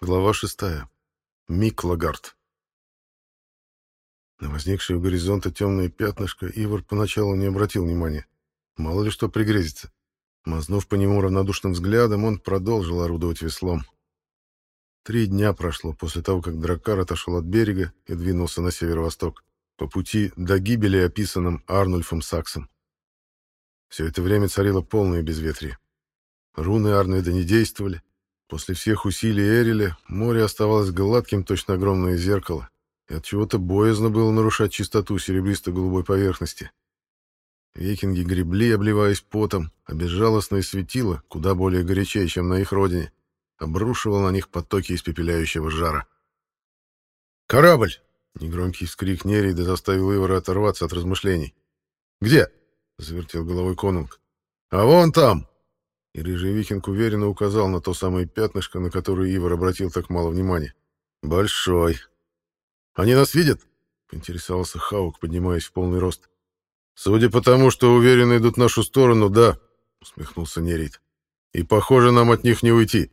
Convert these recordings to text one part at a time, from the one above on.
Глава шестая. Миклагард. На возникшее у горизонта темное пятнышко Ивар поначалу не обратил внимания. Мало ли что пригрезится. Мазнув по нему равнодушным взглядом, он продолжил орудовать веслом. Три дня прошло после того, как Драккар отошел от берега и двинулся на северо-восток, по пути до гибели, описанным Арнульфом Саксом. Все это время царило полное безветрие. Руны Арнольда не действовали, После всех усилий Эриля море оставалось гладким, точно огромное зеркало, и от чего-то боязно было нарушать чистоту серебристо-голубой поверхности. Викинги гребли, обливаясь потом, а безжалостное светило, куда более горячее, чем на их родине, обрушивало на них потоки испепеляющего жара. «Корабль!» — негромкий скрик Нерида заставил Ивара оторваться от размышлений. «Где?» — завертел головой конунг. «А вон там!» И рыжий викинг уверенно указал на то самое пятнышко, на которое Ивар обратил так мало внимания. «Большой». «Они нас видят?» — поинтересовался Хаук, поднимаясь в полный рост. «Судя по тому, что уверенно идут в нашу сторону, да», — усмехнулся Нерит. «И, похоже, нам от них не уйти.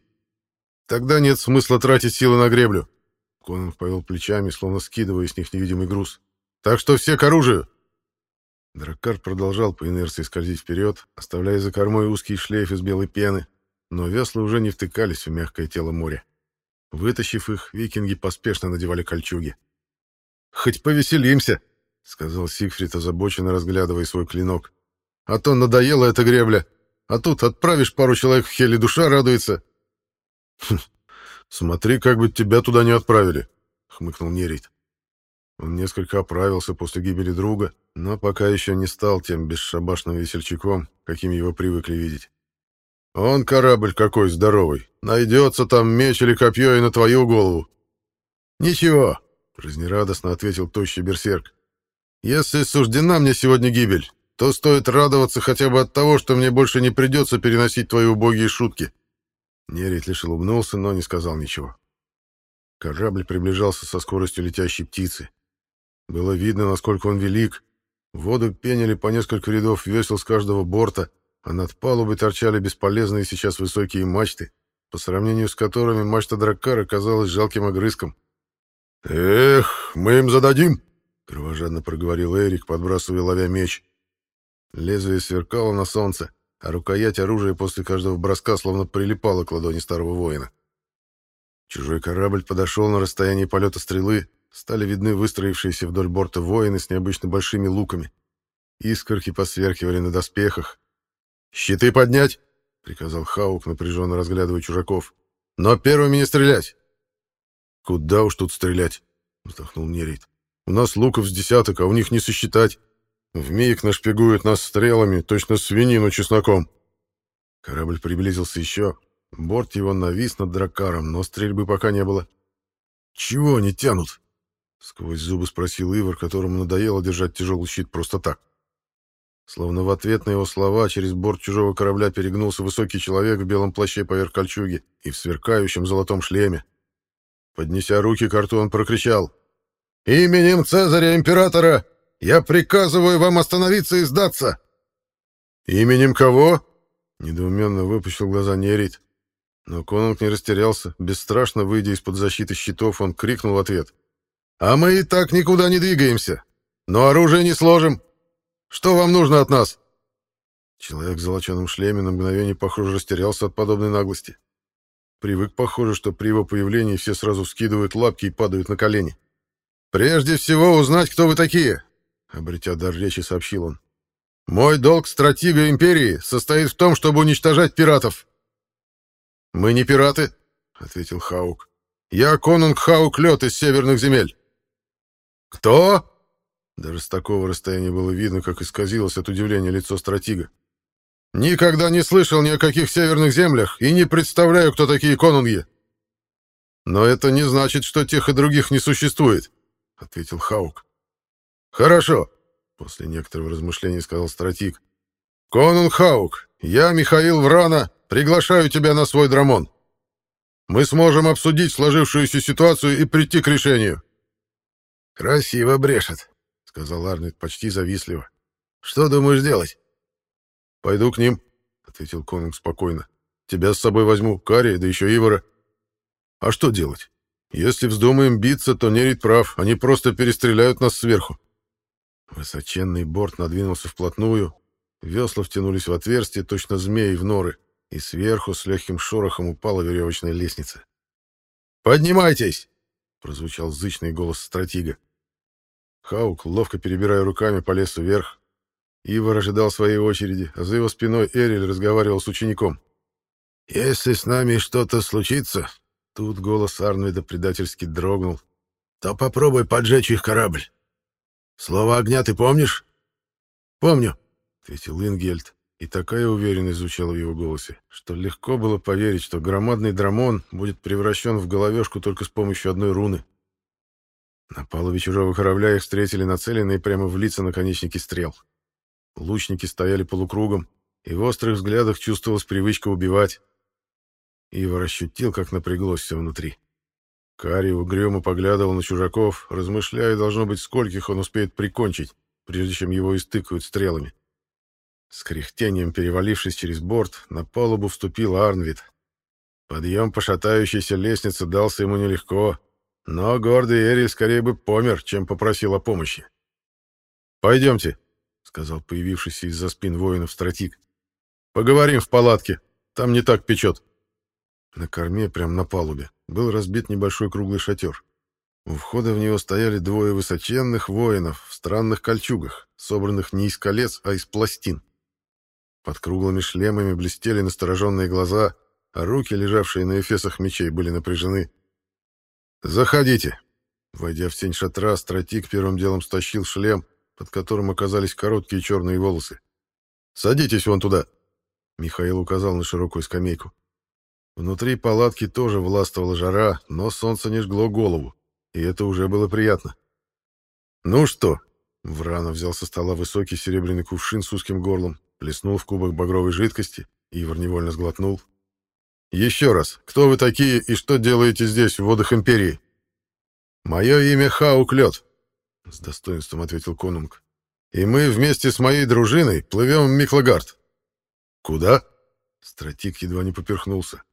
Тогда нет смысла тратить силы на греблю». Конан повел плечами, словно скидывая с них невидимый груз. «Так что все к оружию!» Драккар продолжал по инерции скользить вперед, оставляя за кормой узкий шлейф из белой пены, но весла уже не втыкались в мягкое тело моря. Вытащив их, викинги поспешно надевали кольчуги. «Хоть повеселимся!» — сказал Сигфрид, озабоченно разглядывая свой клинок. «А то надоела эта гребля, а тут отправишь пару человек в хеле, душа радуется». «Хм, «Смотри, как бы тебя туда не отправили», — хмыкнул Нерит. Он несколько оправился после гибели друга, но пока еще не стал тем бесшабашным весельчаком, каким его привыкли видеть. «Он корабль какой здоровый! Найдется там меч или копье и на твою голову!» «Ничего!» — жизнерадостно ответил тощий берсерк. «Если суждена мне сегодня гибель, то стоит радоваться хотя бы от того, что мне больше не придется переносить твои убогие шутки». Нерит лишь улыбнулся, но не сказал ничего. Корабль приближался со скоростью летящей птицы. Было видно, насколько он велик. Воду пенили по несколько рядов весел с каждого борта, а над палубой торчали бесполезные сейчас высокие мачты, по сравнению с которыми мачта Драккара казалась жалким огрызком. «Эх, мы им зададим!» — кровожадно проговорил Эрик, подбрасывая ловя меч. Лезвие сверкало на солнце, а рукоять оружия после каждого броска словно прилипала к ладони старого воина. Чужой корабль подошел на расстояние полета стрелы, стали видны выстроившиеся вдоль борта воины с необычно большими луками. Искорки посверкивали на доспехах. «Щиты поднять!» — приказал Хаук, напряженно разглядывая чужаков. «Но первыми не стрелять!» «Куда уж тут стрелять?» — вздохнул Нерит. «У нас луков с десяток, а у них не сосчитать. Вмиг нашпигуют нас стрелами, точно свинину чесноком». Корабль приблизился еще. Борт его навис над дракаром, но стрельбы пока не было. «Чего они тянут?» Сквозь зубы спросил Ивар, которому надоело держать тяжелый щит просто так. Словно в ответ на его слова через борт чужого корабля перегнулся высокий человек в белом плаще поверх кольчуги и в сверкающем золотом шлеме. Поднеся руки к рту, он прокричал. «Именем Цезаря Императора я приказываю вам остановиться и сдаться!» «Именем кого?» — недоуменно выпущил глаза Нерит. Но Конунг не растерялся. Бесстрашно выйдя из-под защиты щитов, он крикнул ответ. А мы и так никуда не двигаемся. Но оружие не сложим. Что вам нужно от нас?» Человек в золоченом шлеме на мгновение, похоже, растерялся от подобной наглости. Привык, похоже, что при его появлении все сразу скидывают лапки и падают на колени. «Прежде всего узнать, кто вы такие», — обретя дар речи, сообщил он. «Мой долг стратега Империи состоит в том, чтобы уничтожать пиратов». «Мы не пираты», — ответил Хаук. «Я конунг Хаук Лед из северных земель. «Кто?» Даже с такого расстояния было видно, как исказилось от удивления лицо стратега. «Никогда не слышал ни о каких северных землях и не представляю, кто такие конунги». «Но это не значит, что тех и других не существует», — ответил Хаук. «Хорошо», — после некоторого размышления сказал стратег. «Конунг Хаук, я, Михаил Врана, приглашаю тебя на свой драмон. Мы сможем обсудить сложившуюся ситуацию и прийти к решению». «Красиво брешет», — сказал Арнольд почти завистливо. «Что думаешь делать?» «Пойду к ним», — ответил Конунг спокойно. «Тебя с собой возьму, Карри, да еще Ивара». А что делать? Если вздумаем биться, то Нерит прав, они просто перестреляют нас сверху. Высоченный борт надвинулся вплотную, весла втянулись в отверстие, точно змеи в норы, и сверху с легким шорохом упала веревочная лестница. «Поднимайтесь!» — прозвучал зычный голос стратега. Хаук, ловко перебирая руками, полез вверх. Ивар ожидал своей очереди, а за его спиной Эриль разговаривал с учеником. «Если с нами что-то случится...» Тут голос Арнвида предательски дрогнул. «То попробуй поджечь их корабль. Слово огня ты помнишь?» «Помню», — ответил Ингельд, и такая уверенность звучала в его голосе, что легко было поверить, что громадный драмон будет превращен в головешку только с помощью одной руны. На палубе чужого корабля их встретили нацеленные прямо в лица наконечники стрел. Лучники стояли полукругом, и в острых взглядах чувствовалась привычка убивать. Ивар ощутил, как напряглось все внутри. Кари угрюмо поглядывал на чужаков, размышляя, должно быть, скольких он успеет прикончить, прежде чем его истыкают стрелами. С кряхтением перевалившись через борт, на палубу вступил Арнвид. Подъем по шатающейся лестнице дался ему нелегко, но гордый Эриль скорее бы помер, чем попросил о помощи. «Пойдемте», — сказал появившийся из-за спин воинов стратик. «Поговорим в палатке, там не так печет». На корме, прямо на палубе, был разбит небольшой круглый шатер. У входа в него стояли двое высоченных воинов в странных кольчугах, собранных не из колец, а из пластин. Под круглыми шлемами блестели настороженные глаза, а руки, лежавшие на эфесах мечей, были напряжены. «Заходите!» Войдя в тень шатра, стратик первым делом стащил шлем, под которым оказались короткие черные волосы. «Садитесь вон туда!» Михаил указал на широкую скамейку. Внутри палатки тоже властвовала жара, но солнце не жгло голову, и это уже было приятно. «Ну что?» Врана взял со стола высокий серебряный кувшин с узким горлом, плеснул в кубок багровой жидкости, Ивар невольно сглотнул. «Еще раз, кто вы такие и что делаете здесь, в водах Империи?» «Мое имя Хаук Лед», — с достоинством ответил конунг. «И мы вместе с моей дружиной плывем в Миклагард». «Куда?» Стратик едва не поперхнулся.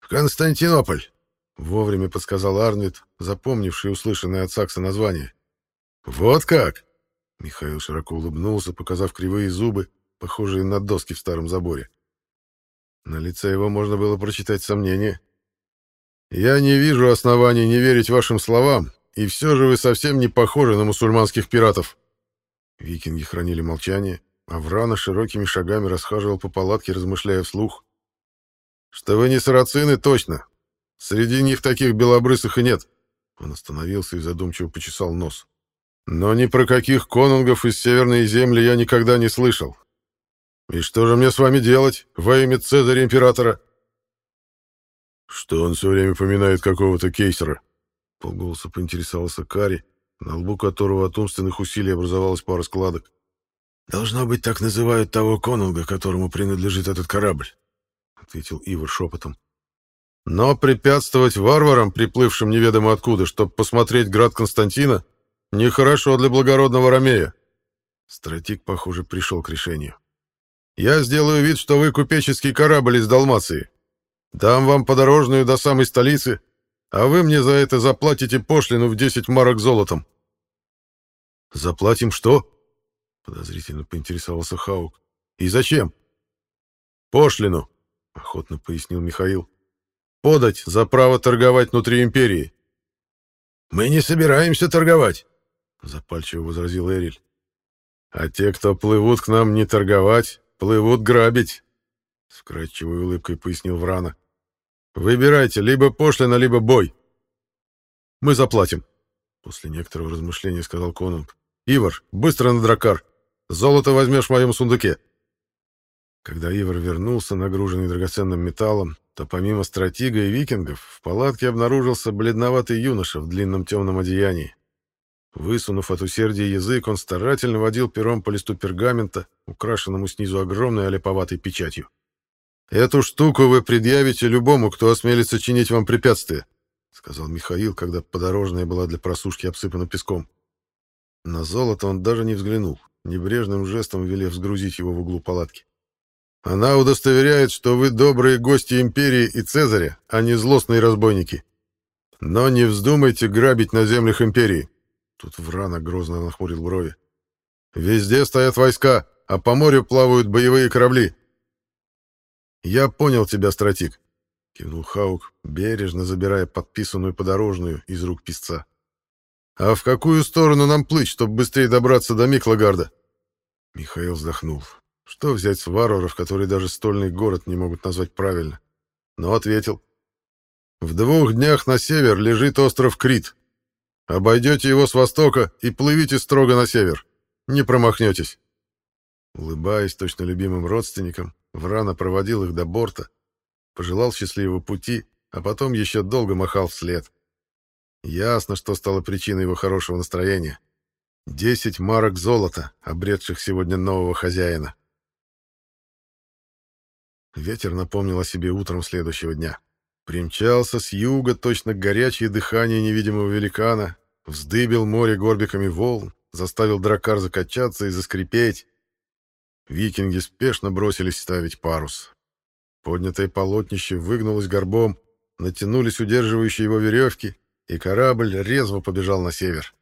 «Константинополь!» — вовремя подсказал Арнвид, запомнивший услышанное от Сакса название. «Вот как!» — Михаил широко улыбнулся, показав кривые зубы, похожие на доски в старом заборе. На лице его можно было прочитать сомнение. «Я не вижу оснований не верить вашим словам, и все же вы совсем не похожи на мусульманских пиратов». Викинги хранили молчание, а Врана широкими шагами расхаживал по палатке, размышляя вслух. Что вы не сарацины, точно. Среди них таких белобрысых и нет. Он остановился и задумчиво почесал нос. Но ни про каких конунгов из Северной земли я никогда не слышал. И что же мне с вами делать во имя Цезаря Императора? Что он все время поминает какого-то кейсера? Полголоса поинтересовался Кари, на лбу которого от умственных усилий образовалась пара складок. «Должно быть, так называют того конунга, которому принадлежит этот корабль ответил Ивар шепотом. Но препятствовать варварам, приплывшим неведомо откуда, чтобы посмотреть град Константина, нехорошо для благородного Ромея. Стратик, похоже, пришел к решению. Я сделаю вид, что вы купеческий корабль из Далмации. Дам вам подорожную до самой столицы, а вы мне за это заплатите пошлину в 10 марок золотом. Заплатим что? Подозрительно поинтересовался Хаук. И зачем? Пошлину, — охотно пояснил Михаил. «Подать за право торговать внутри империи». «Мы не собираемся торговать», — запальчиво возразил Эриль. «А те, кто плывут к нам не торговать, плывут грабить», — с вкрадчивой улыбкой пояснил Врана. «Выбирайте, либо пошлина, либо бой». «Мы заплатим», — после некоторого размышления сказал Конунг. «Ивар, быстро на дракар. Золото возьмешь в моем сундуке». Когда Ивар вернулся, нагруженный драгоценным металлом, то помимо стратега и викингов в палатке обнаружился бледноватый юноша в длинном темном одеянии. Высунув от усердия язык, он старательно водил пером по листу пергамента, украшенному снизу огромной олеповатой печатью. «Эту штуку вы предъявите любому, кто осмелится чинить вам препятствия», — сказал Михаил, когда подорожная была для просушки обсыпана песком. На золото он даже не взглянул, небрежным жестом велев сгрузить его в углу палатки. Она удостоверяет, что вы добрые гости империи и Цезаря, а не злостные разбойники, Но не вздумайте грабить на землях империи. Тут Врана грозно нахмурил брови. Везде стоят войска, а по морю плавают боевые корабли. Я понял тебя, стратик, кивнул Хаук, бережно забирая подписанную подорожную из рук писца. А в какую сторону нам плыть, чтобы быстрее добраться до Миклагарда? Михаил вздохнул. Что взять с варваров, которые даже стольный город не могут назвать правильно? Но ответил. В двух днях на север лежит остров Крит. Обойдете его с востока и плывите строго на север. Не промахнетесь. Улыбаясь точно любимым родственникам, Врана проводил их до борта, пожелал счастливого пути, а потом еще долго махал вслед. Ясно, что стало причиной его хорошего настроения. Десять марок золота, обретших сегодня нового хозяина. Ветер напомнил о себе утром следующего дня. Примчался с юга точно горячее дыхание невидимого великана, вздыбил море горбиками волн, заставил дракар закачаться и заскрипеть. Викинги спешно бросились ставить парус. Поднятое полотнище выгнулось горбом, натянулись удерживающие его веревки, и корабль резво побежал на север.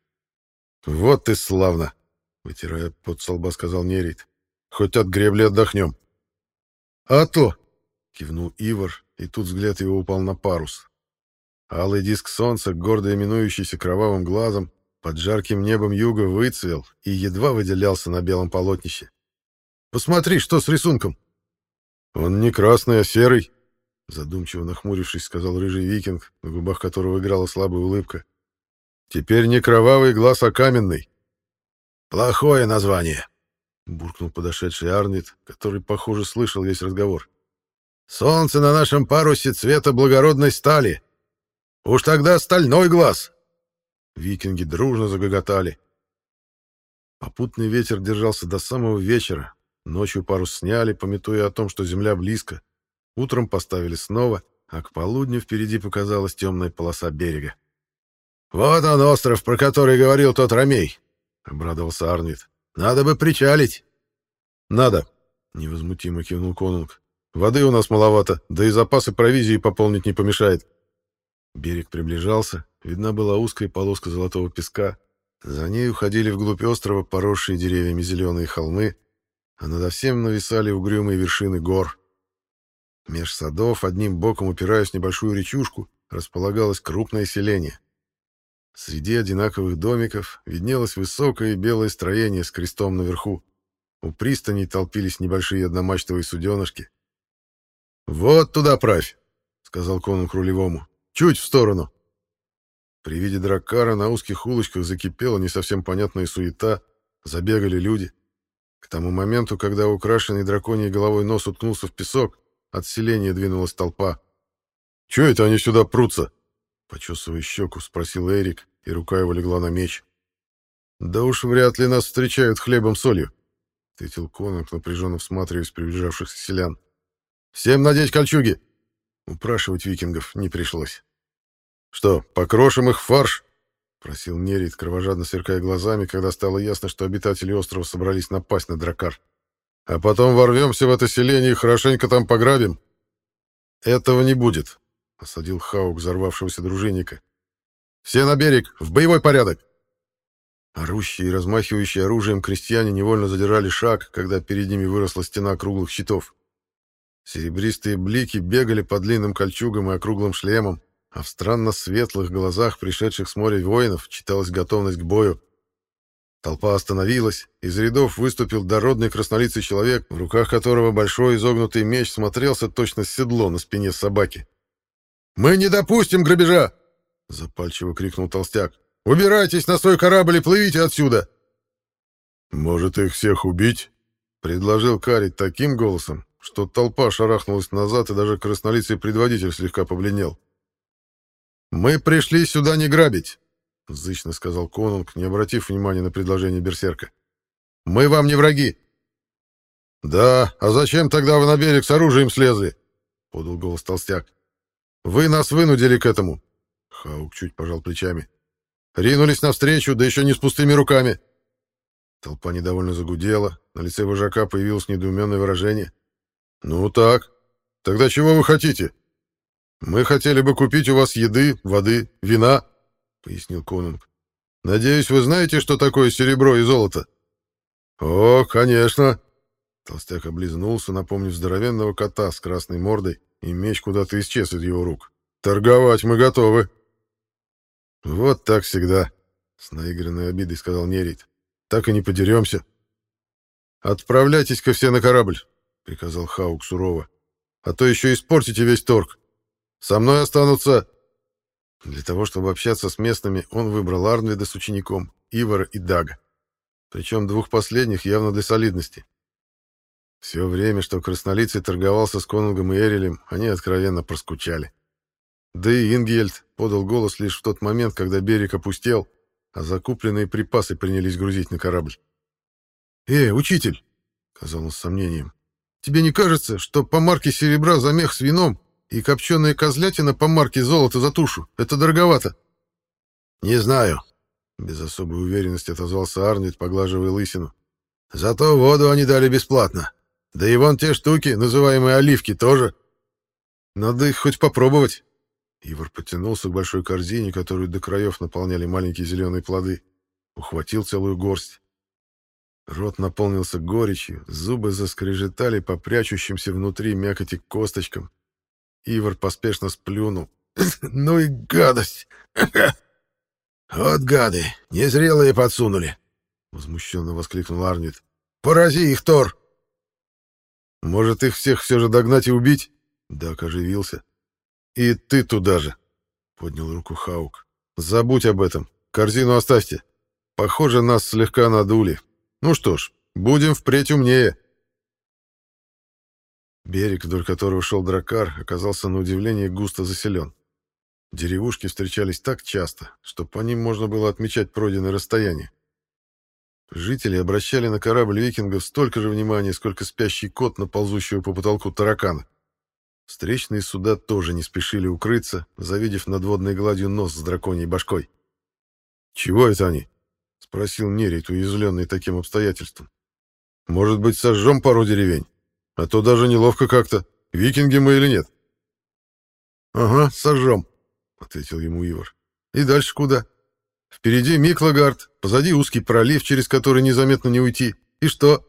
«Вот ты славно!» — вытирая под солба, сказал Нерит. «Хоть от гребли отдохнем». «А то!» — кивнул Ивар, и тут взгляд его упал на парус. Алый диск солнца, гордо именующийся кровавым глазом, под жарким небом юга выцвел и едва выделялся на белом полотнище. «Посмотри, что с рисунком!» «Он не красный, а серый», — задумчиво нахмурившись, сказал рыжий викинг, на губах которого играла слабая улыбка. «Теперь не кровавый глаз, а каменный». «Плохое название», — буркнул подошедший Арнит, который, похоже, слышал весь разговор. «Солнце на нашем парусе цвета благородной стали. Уж тогда стальной глаз». Викинги дружно загоготали. Попутный ветер держался до самого вечера. Ночью парус сняли, пометуя о том, что земля близко. Утром поставили снова, а к полудню впереди показалась темная полоса берега. «Вот он, остров, про который говорил тот Ромей», — обрадовался Арнит. «Надо бы причалить». «Надо», — невозмутимо кивнул Конунг. «Воды у нас маловато, да и запасы провизии пополнить не помешает». Берег приближался, видна была узкая полоска золотого песка. За ней уходили вглубь острова поросшие деревьями зеленые холмы, а над всем нависали угрюмые вершины гор. Меж садов, одним боком упираясь в небольшую речушку, располагалось крупное селение. Среди одинаковых домиков виднелось высокое белое строение с крестом наверху. У пристани толпились небольшие одномачтовые суденышки. «Вот туда правь!» — сказал конунг рулевому. «Чуть в сторону!» При виде драккара на узких улочках закипела не совсем понятная суета, забегали люди. К тому моменту, когда украшенный драконьей головой нос уткнулся в песок, от селения двинулась толпа. «Чё это они сюда прутся?» Почесывая щеку, спросил Эрик, и рука его легла на меч. «Да уж вряд ли нас встречают хлебом-солью», — ответил конунг, напряженно всматриваясь приближавшихся селян. «Всем надеть кольчуги!» Упрашивать викингов не пришлось. «Что, покрошим их фарш?» — просил Нерит, кровожадно сверкая глазами, когда стало ясно, что обитатели острова собрались напасть на дракар. «А потом ворвемся в это селение и хорошенько там пограбим». «Этого не будет», — осадил Хаук взорвавшегося дружинника. «Все на берег, в боевой порядок!» Орущие и размахивающие оружием крестьяне невольно задирали шаг, когда перед ними выросла стена круглых щитов. Серебристые блики бегали по длинным кольчугам и округлым шлемам, а в странно светлых глазах пришедших с моря воинов читалась готовность к бою. Толпа остановилась, из рядов выступил дородный краснолицый человек, в руках которого большой изогнутый меч смотрелся точно седло на спине собаки. «Мы не допустим грабежа!» — запальчиво крикнул толстяк. «Убирайтесь на свой корабль и плывите отсюда!» «Может, их всех убить?» — предложил Карить таким голосом, что толпа шарахнулась назад, и даже краснолицый предводитель слегка побледнел. «Мы пришли сюда не грабить», — зычно сказал Конунг, не обратив внимания на предложение берсерка. «Мы вам не враги». «Да, а зачем тогда вы на берег с оружием слезли?» — подал голос толстяк. «Вы нас вынудили к этому». Хаук чуть пожал плечами. «Ринулись навстречу, да еще не с пустыми руками». Толпа недовольно загудела, на лице вожака появилось недоуменное выражение. «Ну так, тогда чего вы хотите?» Мы хотели бы купить у вас еды, воды, вина, — пояснил конунг. Надеюсь, вы знаете, что такое серебро и золото? О, конечно. Толстяк облизнулся, напомнив здоровенного кота с красной мордой, и меч куда-то исчез из его рук. Торговать мы готовы. Вот так всегда, с наигранной обидой сказал Нерит. Так и не подеремся. Отправляйтесь-ка все на корабль, приказал Хаук сурово. А то еще испортите весь торг. Со мной останутся для того, чтобы общаться с местными, он выбрал Арнвида с учеником, Ивара и Дага. Причем двух последних явно для солидности. Все время, что краснолицый торговался с Конунгом и Эрилем, они откровенно проскучали. Да и Ингельд подал голос лишь в тот момент, когда берег опустел, а закупленные припасы принялись грузить на корабль. «Э, учитель!» — сказал он с сомнением. «Тебе не кажется, что по марке серебра за мех с вином и копченая козлятина по марке золота за тушу. Это дороговато. Не знаю. Без особой уверенности отозвался Арнвид, поглаживая лысину. Зато воду они дали бесплатно. Да и вон те штуки, называемые оливки, тоже. Надо их хоть попробовать. Ивар потянулся к большой корзине, которую до краев наполняли маленькие зеленые плоды. Ухватил целую горсть. Рот наполнился горечью, зубы заскрежетали по прячущимся внутри мякоти косточкам. Ивар поспешно сплюнул. «Ну и гадость! Вот гады! Незрелые подсунули!» Возмущенно воскликнул Арнвид. «Порази их, Тор!» «Может, их всех все же догнать и убить?» Дак оживился. «И ты туда же!» Поднял руку Хаук. «Забудь об этом. Корзину оставьте. Похоже, нас слегка надули. Ну что ж, будем впредь умнее». Берег, вдоль которого шел дракар, оказался на удивление густо заселен. Деревушки встречались так часто, что по ним можно было отмечать пройденное расстояние. Жители обращали на корабль викингов столько же внимания, сколько спящий кот на ползущего по потолку таракана. Встречные суда тоже не спешили укрыться, завидев над водной гладью нос с драконьей башкой. «Чего это они?» — спросил Нерит, уязвленный таким обстоятельством. «Может быть, сожжем пару деревень?» А то даже неловко как-то. Викинги мы или нет? Ага, сожжем, ответил ему Ивар. И дальше куда? Впереди Миклагард, позади узкий пролив, через который незаметно не уйти. И что?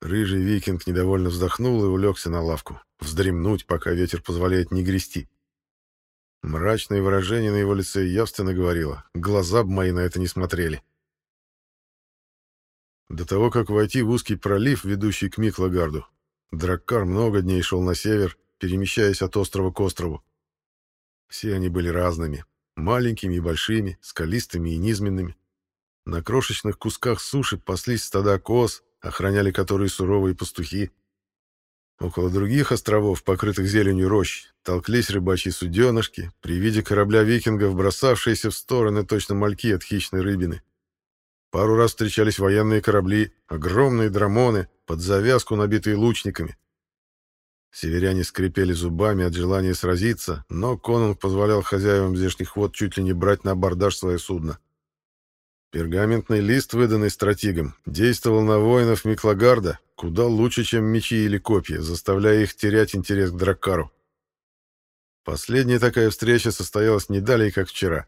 Рыжий викинг недовольно вздохнул и улегся на лавку. Вздремнуть, пока ветер позволяет не грести. Мрачное выражение на его лице явственно говорило. Глаза б мои на это не смотрели. До того, как войти в узкий пролив, ведущий к Миклагарду, Драккар много дней шел на север, перемещаясь от острова к острову. Все они были разными, маленькими и большими, скалистыми и низменными. На крошечных кусках суши паслись стада коз, охраняли которые суровые пастухи. Около других островов, покрытых зеленью рощ, толклись рыбачьи суденышки, при виде корабля викингов, бросавшиеся в стороны точно мальки от хищной рыбины. Пару раз встречались военные корабли, огромные драмоны, под завязку набитые лучниками. Северяне скрипели зубами от желания сразиться, но Конунг позволял хозяевам здешних вод чуть ли не брать на абордаж свое судно. Пергаментный лист, выданный стратегом, действовал на воинов Миклагарда куда лучше, чем мечи или копья, заставляя их терять интерес к Драккару. Последняя такая встреча состоялась не далее, как вчера.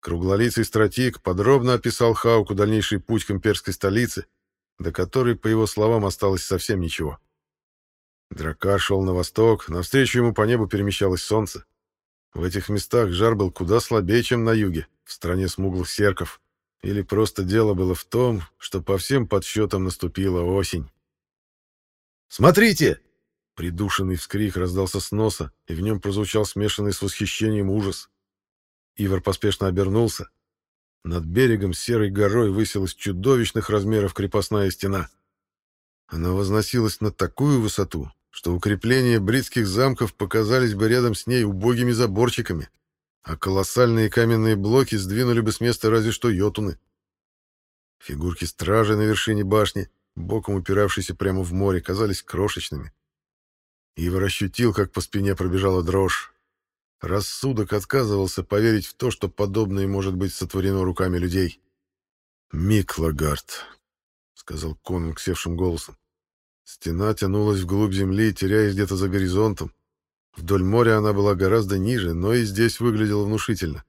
Круглолицый стратег подробно описал Хауку дальнейший путь к имперской столице, до которой, по его словам, осталось совсем ничего. Дракар шел на восток, навстречу ему по небу перемещалось солнце. В этих местах жар был куда слабее, чем на юге, в стране смуглых серков. Или просто дело было в том, что по всем подсчетам наступила осень. «Смотрите!» Придушенный вскрик раздался с носа, и в нем прозвучал смешанный с восхищением ужас. Ивар поспешно обернулся. Над берегом серой горой высилась чудовищных размеров крепостная стена. Она возносилась на такую высоту, что укрепления бритских замков показались бы рядом с ней убогими заборчиками, а колоссальные каменные блоки сдвинули бы с места разве что йотуны. Фигурки стражи на вершине башни, боком упиравшиеся прямо в море, казались крошечными. Ивар ощутил, как по спине пробежала дрожь. Рассудок отказывался поверить в то, что подобное может быть сотворено руками людей. «Миклагард», — сказал конунг севшим голосом. Стена тянулась вглубь земли, теряясь где-то за горизонтом. Вдоль моря она была гораздо ниже, но и здесь выглядела внушительно.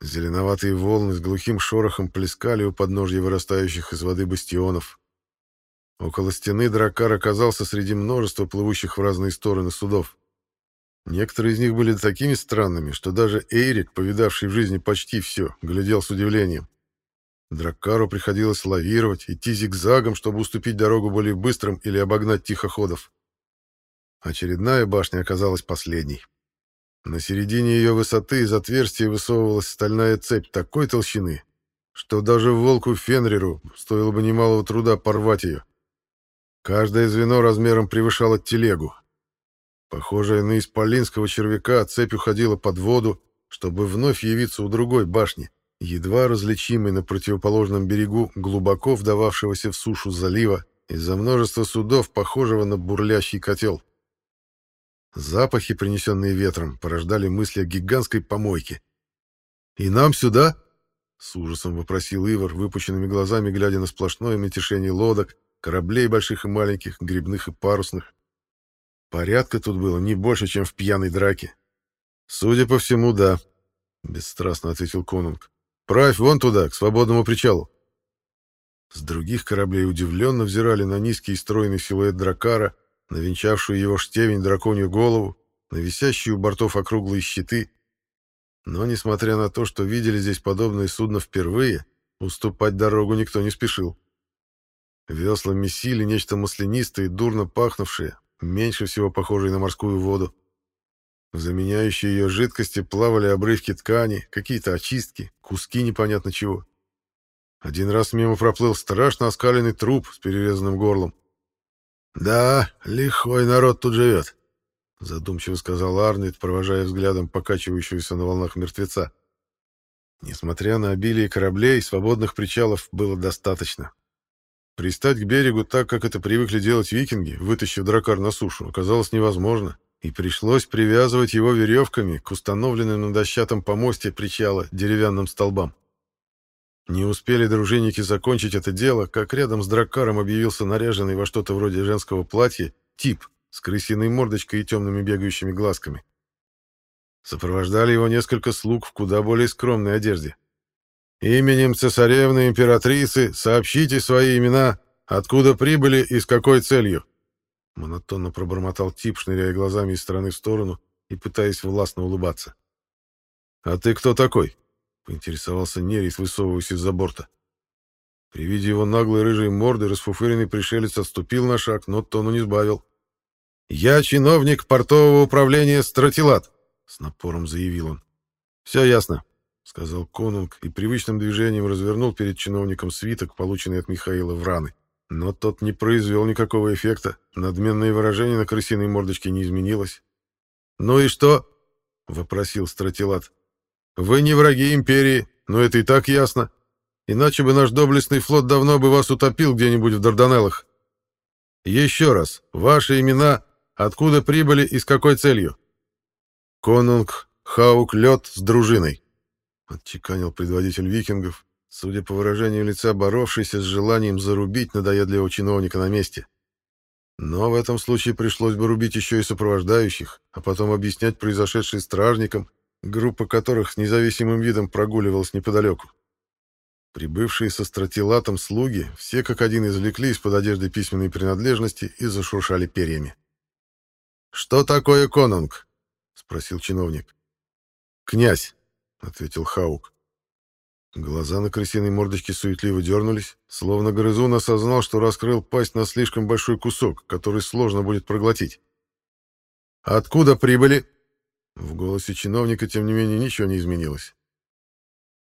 Зеленоватые волны с глухим шорохом плескали у подножья вырастающих из воды бастионов. Около стены дракар оказался среди множества плывущих в разные стороны судов. Некоторые из них были такими странными, что даже Эйрик, повидавший в жизни почти все, глядел с удивлением. Драккару приходилось лавировать, идти зигзагом, чтобы уступить дорогу более быстрым или обогнать тихоходов. Очередная башня оказалась последней. На середине ее высоты из отверстия высовывалась стальная цепь такой толщины, что даже волку Фенриру стоило бы немалого труда порвать ее. Каждое звено размером превышало телегу. Похожая на исполинского червяка, цепь уходила под воду, чтобы вновь явиться у другой башни, едва различимой на противоположном берегу глубоко вдававшегося в сушу залива из-за множества судов, похожего на бурлящий котел. Запахи, принесенные ветром, порождали мысли о гигантской помойке. «И нам сюда?» — с ужасом вопросил Ивар, выпущенными глазами глядя на сплошное мельтешение лодок, кораблей больших и маленьких, грибных и парусных. Порядка тут было не больше, чем в пьяной драке. «Судя по всему, да», — бесстрастно ответил Конунг. Правь вон туда, к свободному причалу. С других кораблей удивленно взирали на низкий и стройный силуэт дракара, на венчавшую его штевень драконью голову, на висящие у бортов округлые щиты. Но, несмотря на то, что видели здесь подобные судна впервые, уступать дорогу никто не спешил. Весла месили нечто маслянистое дурно пахнувшее, меньше всего похожее на морскую воду. В заменяющей ее жидкости плавали обрывки ткани, какие-то очистки, куски непонятно чего. Один раз мимо проплыл страшно оскаленный труп с перерезанным горлом. «Да, лихой народ тут живет», — задумчиво сказал Арнольд, провожая взглядом покачивающегося на волнах мертвеца. Несмотря на обилие кораблей, свободных причалов было достаточно. Пристать к берегу так, как это привыкли делать викинги, вытащив дракар на сушу, оказалось невозможно и пришлось привязывать его веревками к установленным на дощатом помосте причала деревянным столбам. Не успели дружинники закончить это дело, как рядом с драккаром объявился наряженный во что-то вроде женского платья тип с крысиной мордочкой и темными бегающими глазками. Сопровождали его несколько слуг в куда более скромной одежде. «Именем цесаревны императрицы сообщите свои имена, откуда прибыли и с какой целью», Монотонно пробормотал тип, шныряя глазами из стороны в сторону и пытаясь властно улыбаться. «А ты кто такой?» — поинтересовался Нерис, высовываясь из-за борта. При виде его наглой рыжей морды расфуфыренный пришелец отступил на шаг, но тону не сбавил. «Я чиновник портового управления «Стратилат», — с напором заявил он. «Все ясно», — сказал Конунг и привычным движением развернул перед чиновником свиток, полученный от Михаила Враны. Но тот не произвел никакого эффекта. Надменное выражение на крысиной мордочке не изменилось. «Ну и что?» — вопросил Стратилат. «Вы не враги империи, но это и так ясно. Иначе бы наш доблестный флот давно бы вас утопил где-нибудь в Дарданеллах. Еще раз, ваши имена, откуда прибыли и с какой целью?» «Конунг Хаук Лед с дружиной», — отчеканил предводитель викингов, судя по выражению лица, боровшийся с желанием зарубить надоедливого чиновника на месте. Но в этом случае пришлось бы рубить еще и сопровождающих, а потом объяснять произошедшее стражникам, группа которых с независимым видом прогуливалась неподалеку. Прибывшие со стратилатом слуги все как один извлекли из-под одежды письменные принадлежности и зашуршали перьями. «Что такое конунг?» — спросил чиновник. «Князь», — ответил Хаук. Глаза на крысиной мордочке суетливо дернулись, словно грызун осознал, что раскрыл пасть на слишком большой кусок, который сложно будет проглотить. «Откуда прибыли?» В голосе чиновника, тем не менее, ничего не изменилось.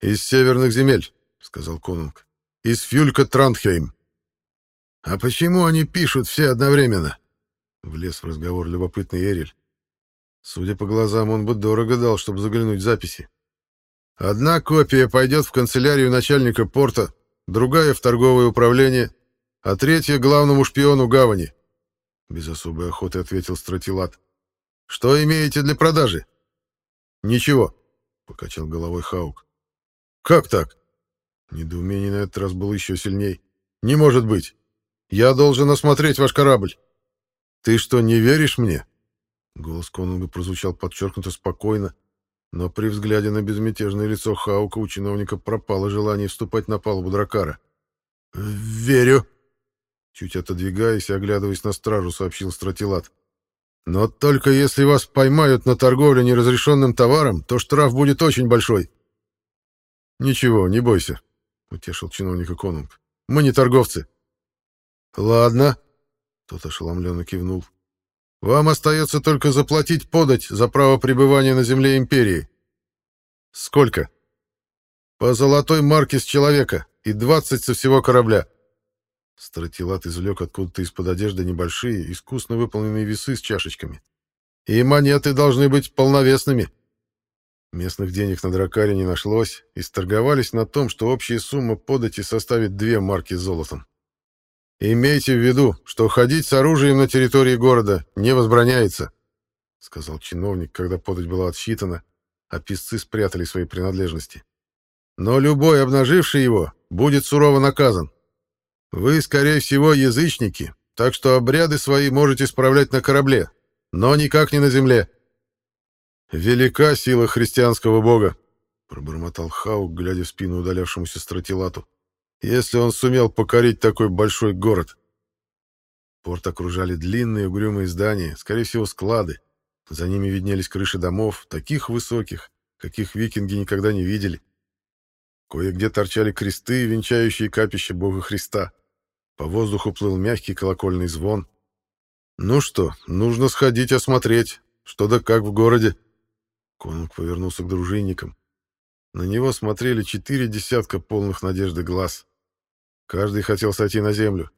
«Из северных земель», — сказал Конунг. «Из Фюлька Трандхейм». «А почему они пишут все одновременно?» Влез в разговор любопытный Эриль. Судя по глазам, он бы дорого дал, чтобы заглянуть в записи. Одна копия пойдет в канцелярию начальника порта, другая — в торговое управление, а третья — главному шпиону гавани. Без особой охоты ответил Стратилат. «Что имеете для продажи?» «Ничего», — покачал головой Хаук. «Как так?» Недоумение на этот раз было еще сильней. «Не может быть! Я должен осмотреть ваш корабль!» «Ты что, не веришь мне?» Голос Конунга прозвучал подчеркнуто спокойно, но при взгляде на безмятежное лицо Хаука у чиновника пропало желание вступать на палубу дракара. «Верю!» Чуть отодвигаясь и оглядываясь на стражу, сообщил Стратилат. «Но только если вас поймают на торговле неразрешенным товаром, то штраф будет очень большой». «Ничего, не бойся», — утешил чиновника Конунг. «Мы не торговцы». «Ладно», — тот ошеломленно кивнул. «Вам остается только заплатить подать за право пребывания на земле Империи». «Сколько?» «По золотой марке с человека и двадцать со всего корабля». Стратилат извлек откуда-то из-под одежды небольшие, искусно выполненные весы с чашечками. «И монеты должны быть полновесными». Местных денег на дракаре не нашлось, и сторговались на том, что общая сумма подати составит две марки золотом. «Имейте в виду, что ходить с оружием на территории города не возбраняется», — сказал чиновник, когда подать была отсчитана, а писцы спрятали свои принадлежности. «Но любой, обнаживший его, будет сурово наказан. Вы, скорее всего, язычники, так что обряды свои можете справлять на корабле, но никак не на земле. Велика сила христианского бога, пробормотал Хаук, глядя в спину удалявшемуся стратилату. Если он сумел покорить такой большой город. Порт окружали длинные угрюмые здания, скорее всего, склады. За ними виднелись крыши домов, таких высоких, каких викинги никогда не видели. Кое-где торчали кресты, венчающие капище Бога Христа. По воздуху плыл мягкий колокольный звон. «Ну что, нужно сходить осмотреть, что да как в городе». Конунг повернулся к дружинникам. На него смотрели четыре десятка полных надежды глаз. Каждый хотел сойти на землю.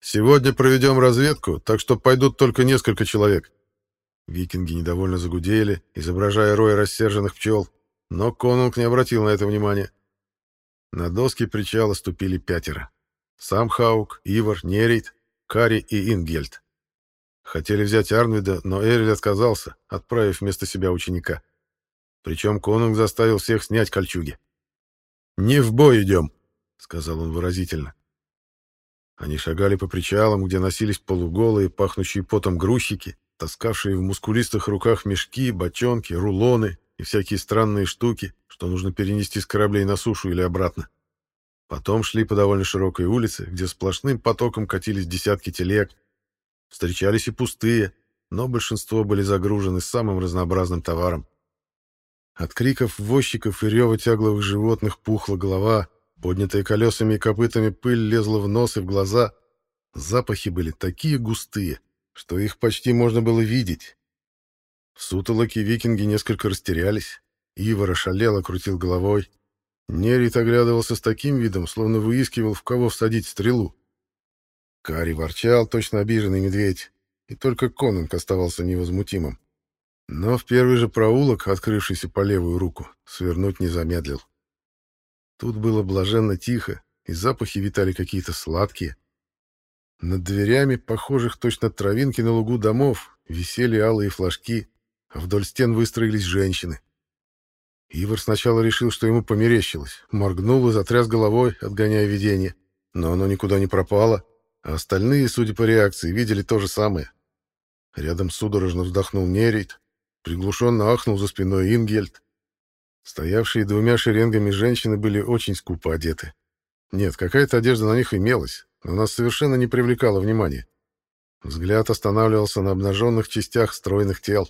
«Сегодня проведем разведку, так что пойдут только несколько человек». Викинги недовольно загудели, изображая рой рассерженных пчел, но Конунг не обратил на это внимания. На доски причала ступили пятеро. Сам Хаук, Ивар, Нерейт, Кари и Ингельд. Хотели взять Арнвида, но Эриль отказался, отправив вместо себя ученика. Причем конунг заставил всех снять кольчуги. «Не в бой идем», — сказал он выразительно. Они шагали по причалам, где носились полуголые, пахнущие потом грузчики, таскавшие в мускулистых руках мешки, бочонки, рулоны и всякие странные штуки, что нужно перенести с кораблей на сушу или обратно. Потом шли по довольно широкой улице, где сплошным потоком катились десятки телег. Встречались и пустые, но большинство были загружены самым разнообразным товаром. От криков возчиков и рева тягловых животных пухла голова, поднятая колесами и копытами пыль лезла в нос и в глаза. Запахи были такие густые, что их почти можно было видеть. В викинги несколько растерялись. Ивар ошалело крутил головой. Нерит оглядывался с таким видом, словно выискивал, в кого всадить стрелу. Кари ворчал, точно обиженный медведь, и только Конунг оставался невозмутимым. Но в первый же проулок, открывшийся по левую руку, свернуть не замедлил. Тут было блаженно тихо, и запахи витали какие-то сладкие. Над дверями, похожих точно травинки на лугу домов, висели алые флажки, а вдоль стен выстроились женщины. Ивар сначала решил, что ему померещилось, моргнул и затряс головой, отгоняя видение. Но оно никуда не пропало, а остальные, судя по реакции, видели то же самое. Рядом судорожно вздохнул Нерейт, приглушенно ахнул за спиной Ингельд. Стоявшие двумя шеренгами женщины были очень скупо одеты. Нет, какая-то одежда на них имелась, но нас совершенно не привлекала внимания. Взгляд останавливался на обнаженных частях стройных тел.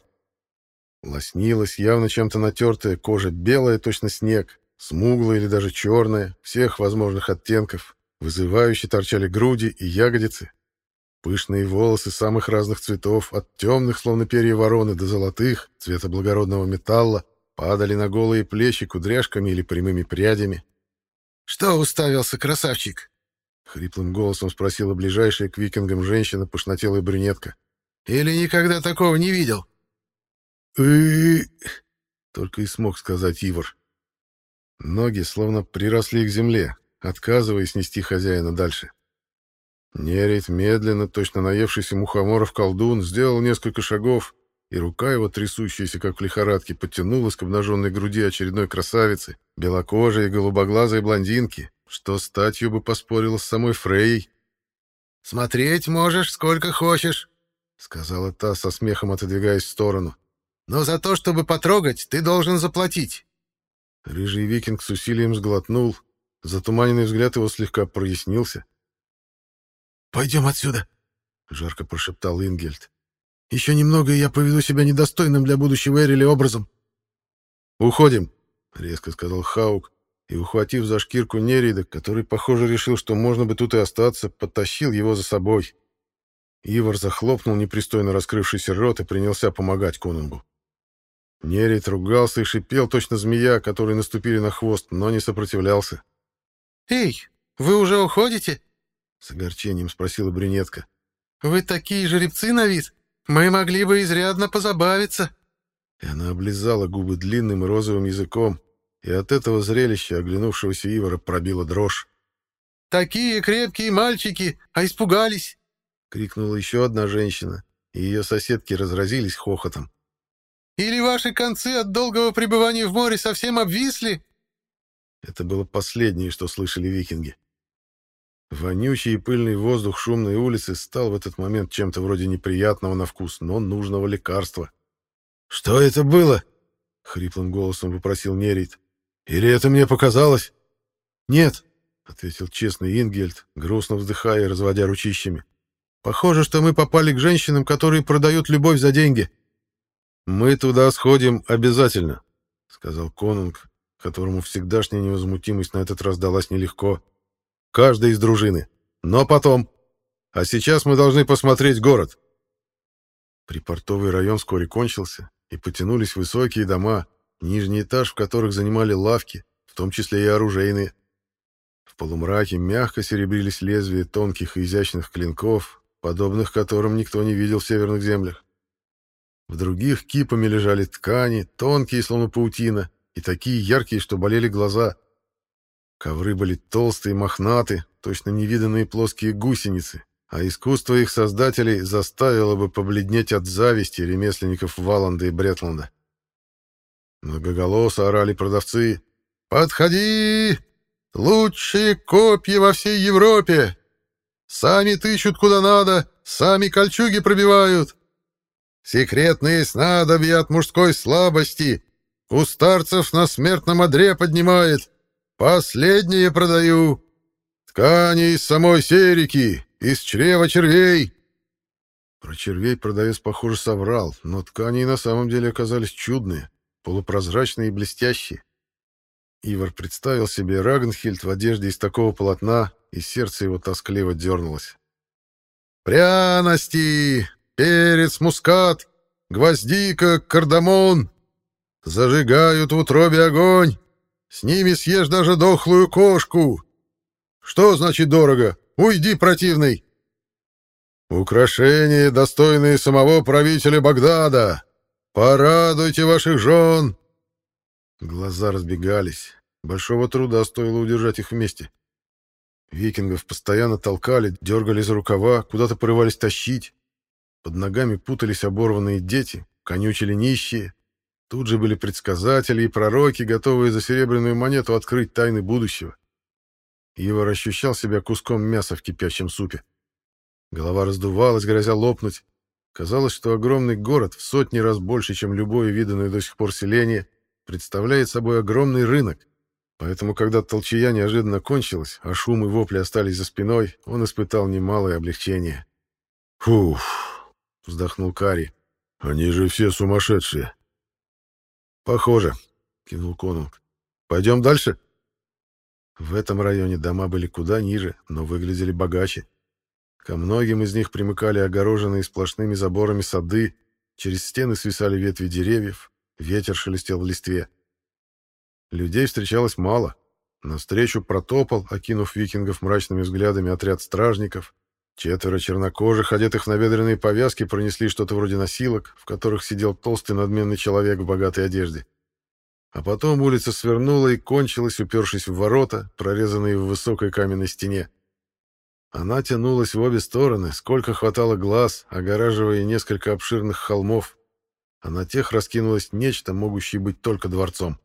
Лоснилась явно чем-то натертая кожа, белая, точно снег, смуглая или даже черная, всех возможных оттенков. Вызывающе торчали груди и ягодицы. Пышные волосы самых разных цветов, от темных, словно перья вороны, до золотых, цвета благородного металла, падали на голые плечи кудряшками или прямыми прядями. «Что уставился, красавчик?» — хриплым голосом спросила ближайшая к викингам женщина, пышнотелая брюнетка. «Или никогда такого не видел?» Только и смог сказать Ивар. Ноги словно приросли к земле, отказываясь нести хозяина дальше. Нерит медленно, точно наевшийся мухоморов колдун, сделал несколько шагов, и рука его, трясущаяся, как в лихорадке, подтянулась к обнаженной груди очередной красавицы, белокожей и голубоглазой блондинки, что статью бы поспорила с самой Фрейей. «Смотреть можешь сколько хочешь», — сказала та со смехом, отодвигаясь в сторону. «Но за то, чтобы потрогать, ты должен заплатить». Рыжий викинг с усилием сглотнул. Затуманенный взгляд его слегка прояснился. «Пойдем отсюда», — жарко прошептал Ингельд. «Еще немного, и я поведу себя недостойным для будущего Эрили образом». «Уходим», — резко сказал Хаук, и, ухватив за шкирку Нерида, который, похоже, решил, что можно бы тут и остаться, потащил его за собой. Ивар захлопнул непристойно раскрывшийся рот и принялся помогать конунгу. Нерит ругался и шипел, точно змея, которой наступили на хвост, но не сопротивлялся. «Эй, вы уже уходите?» — с огорчением спросила брюнетка. «Вы такие жеребцы на вид. Мы могли бы изрядно позабавиться». И она облизала губы длинным розовым языком, и от этого зрелища оглянувшегося Ивара пробила дрожь. «Такие крепкие мальчики, а испугались!» — крикнула еще одна женщина, и ее соседки разразились хохотом. «Или ваши концы от долгого пребывания в море совсем обвисли?» Это было последнее, что слышали викинги. Вонючий и пыльный воздух шумной улицы стал в этот момент чем-то вроде неприятного на вкус, но нужного лекарства. «Что это было?» — хриплым голосом вопросил Нерит. «Или это мне показалось?» «Нет», — ответил честный Ингельд, грустно вздыхая и разводя ручищами. «Похоже, что мы попали к женщинам, которые продают любовь за деньги». «Мы туда сходим обязательно», — сказал Конунг, которому всегдашняя невозмутимость на этот раз далась нелегко. «Каждый из дружины. Но потом. А сейчас мы должны посмотреть город». Припортовый район вскоре кончился, и потянулись высокие дома, нижний этаж в которых занимали лавки, в том числе и оружейные. В полумраке мягко серебрились лезвия тонких и изящных клинков, подобных которым никто не видел в северных землях. В других кипами лежали ткани, тонкие, словно паутина, и такие яркие, что болели глаза. Ковры были толстые, мохнаты, точно невиданные плоские гусеницы, а искусство их создателей заставило бы побледнеть от зависти ремесленников Валанда и Бретланда. Многоголосо орали продавцы. «Подходи! Лучшие копья во всей Европе! Сами тычут куда надо, сами кольчуги пробивают! Секретные снадобья от мужской слабости! У старцев на смертном одре поднимает! Последнее продаю! Ткани из самой серики, из чрева червей!» Про червей продавец, похоже, соврал, но ткани на самом деле оказались чудные полупрозрачные и блестящие. Ивар представил себе Рагнхильд в одежде из такого полотна, и сердце его тоскливо дернулось. «Пряности! Перец, мускат, гвоздика, кардамон! Зажигают в утробе огонь! С ними съешь даже дохлую кошку! Что значит дорого? Уйди, противный!» «Украшения, достойные самого правителя Багдада!» «Порадуйте ваших жен!» Глаза разбегались. Большого труда стоило удержать их вместе. Викингов постоянно толкали, дергали за рукава, куда-то порывались тащить. Под ногами путались оборванные дети, конючили нищие. Тут же были предсказатели и пророки, готовые за серебряную монету открыть тайны будущего. Ивар ощущал себя куском мяса в кипящем супе. Голова раздувалась, грозя лопнуть. Казалось, что огромный город в сотни раз больше, чем любое виданное до сих пор селение, представляет собой огромный рынок. Поэтому, когда толчая неожиданно кончилась, а шум и вопли остались за спиной, он испытал немалое облегчение. «Фух!» — вздохнул Кари. «Они же все сумасшедшие!» «Похоже», — кивнул Конунг. «Пойдем дальше?» В этом районе дома были куда ниже, но выглядели богаче. Ко многим из них примыкали огороженные сплошными заборами сады, через стены свисали ветви деревьев, ветер шелестел в листве. Людей встречалось мало. Навстречу протопал, окинув викингов мрачными взглядами, отряд стражников. Четверо чернокожих, одетых в набедренные повязки, пронесли что-то вроде носилок, в которых сидел толстый надменный человек в богатой одежде. А потом улица свернула и кончилась, упершись в ворота, прорезанные в высокой каменной стене. Она тянулась в обе стороны, сколько хватало глаз, огораживая несколько обширных холмов, а на тех раскинулось нечто, могущее быть только дворцом.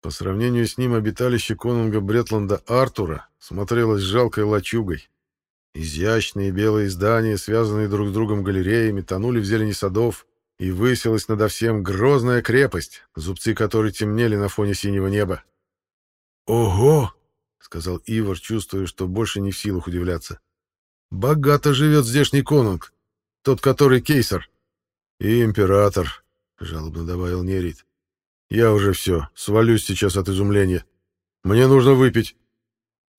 По сравнению с ним обиталище конунга Бретланда Артура смотрелось жалкой лачугой. Изящные белые здания, связанные друг с другом галереями, тонули в зелени садов, и высилась надо всем грозная крепость, зубцы которой темнели на фоне синего неба. «Ого!» — сказал Ивар, чувствуя, что больше не в силах удивляться. «Богато живет здешний конунг, тот, который кейсар». «И император», — жалобно добавил Нерит. «Я уже все, свалюсь сейчас от изумления. Мне нужно выпить».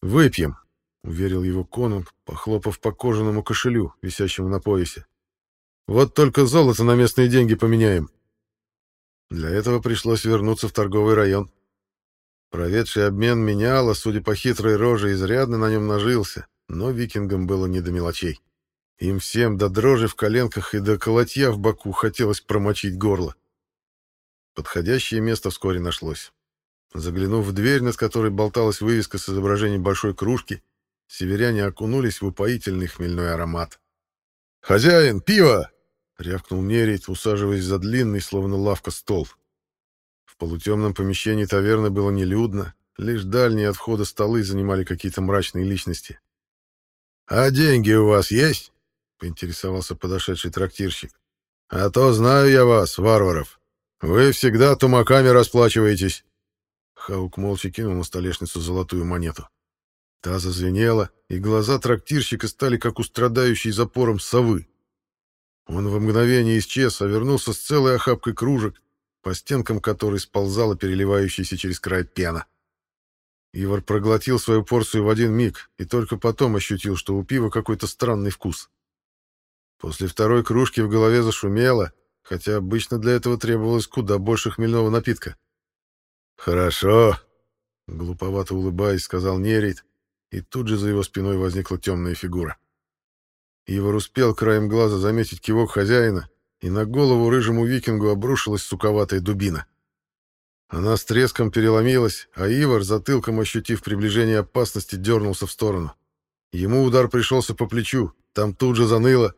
«Выпьем», — уверил его конунг, похлопав по кожаному кошелю, висящему на поясе. «Вот только золото на местные деньги поменяем». Для этого пришлось вернуться в торговый район. Проведший обмен меняла, судя по хитрой роже, изрядно на нем нажился, но викингам было не до мелочей. Им всем до дрожи в коленках и до колотья в боку хотелось промочить горло. Подходящее место вскоре нашлось. Заглянув в дверь, над которой болталась вывеска с изображением большой кружки, северяне окунулись в упоительный хмельной аромат. «Хозяин, пиво!» — рявкнул Нерит, усаживаясь за длинный, словно лавка, стол. В полутемном помещении таверны было нелюдно, лишь дальние от входа столы занимали какие-то мрачные личности. «А деньги у вас есть?» — поинтересовался подошедший трактирщик. «А то знаю я вас, варваров. Вы всегда тумаками расплачиваетесь». Хаук молча кинул на столешницу золотую монету. Та зазвенела, и глаза трактирщика стали как у страдающей запором совы. Он в мгновение исчез, а вернулся с целой охапкой кружек, по стенкам которой сползала переливающаяся через край пена. Ивар проглотил свою порцию в один миг и только потом ощутил, что у пива какой-то странный вкус. После второй кружки в голове зашумело, хотя обычно для этого требовалось куда больше хмельного напитка. «Хорошо», — глуповато улыбаясь, сказал Нерит, и тут же за его спиной возникла темная фигура. Ивар успел краем глаза заметить кивок хозяина, и на голову рыжему викингу обрушилась суковатая дубина. Она с треском переломилась, а Ивар, затылком ощутив приближение опасности, дернулся в сторону. Ему удар пришелся по плечу, там тут же заныло.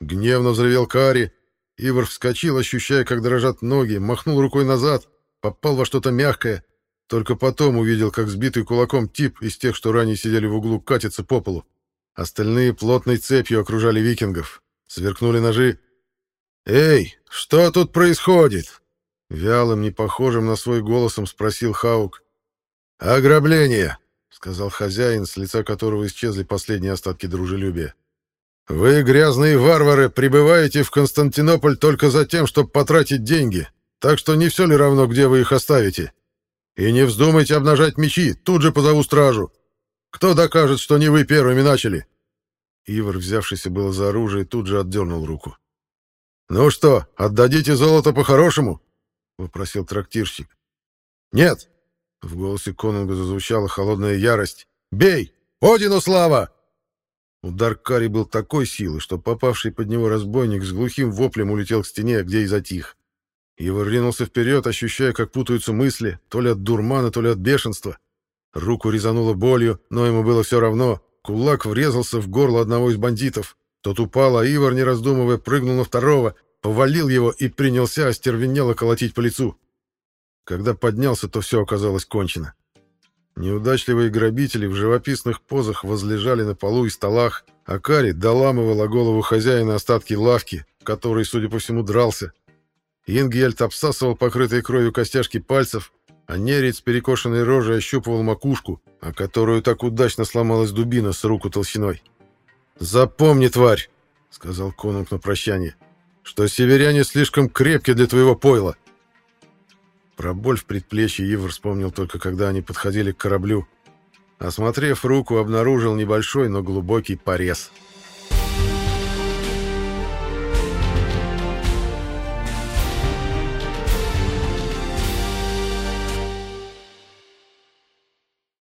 Гневно взревел Кари. Ивар вскочил, ощущая, как дрожат ноги, махнул рукой назад, попал во что-то мягкое. Только потом увидел, как сбитый кулаком тип из тех, что ранее сидели в углу, катится по полу. Остальные плотной цепью окружали викингов. Сверкнули ножи. «Эй, что тут происходит?» Вялым, не похожим на свой голосом спросил Хаук. «Ограбление!» — сказал хозяин, с лица которого исчезли последние остатки дружелюбия. «Вы, грязные варвары, прибываете в Константинополь только за тем, чтобы потратить деньги, так что не все ли равно, где вы их оставите? И не вздумайте обнажать мечи, тут же позову стражу. Кто докажет, что не вы первыми начали?» Ивар, взявшийся было за оружие, тут же отдернул руку. «Ну что, отдадите золото по-хорошему?» — вопросил трактирщик. «Нет!» — в голосе Конунга зазвучала холодная ярость. «Бей! Одину слава!» Удар Кари был такой силы, что попавший под него разбойник с глухим воплем улетел к стене, где и затих. Ивар ринулся вперед, ощущая, как путаются мысли, то ли от дурмана, то ли от бешенства. Руку резануло болью, но ему было все равно. Кулак врезался в горло одного из бандитов. Тот упал, а Ивар, не раздумывая, прыгнул на второго, повалил его и принялся остервенело колотить по лицу. Когда поднялся, то все оказалось кончено. Неудачливые грабители в живописных позах возлежали на полу и столах, а Кари доламывала голову хозяина остатки лавки, который, судя по всему, дрался. Ингельд обсасывал покрытые кровью костяшки пальцев, а Нерит с перекошенной рожей ощупывал макушку, о которую так удачно сломалась дубина с руку толщиной. «Запомни, тварь!» — сказал конунг на прощание — что северяне слишком крепки для твоего пойла. Про боль в предплечье Ивар вспомнил только, когда они подходили к кораблю. Осмотрев руку, обнаружил небольшой, но глубокий порез —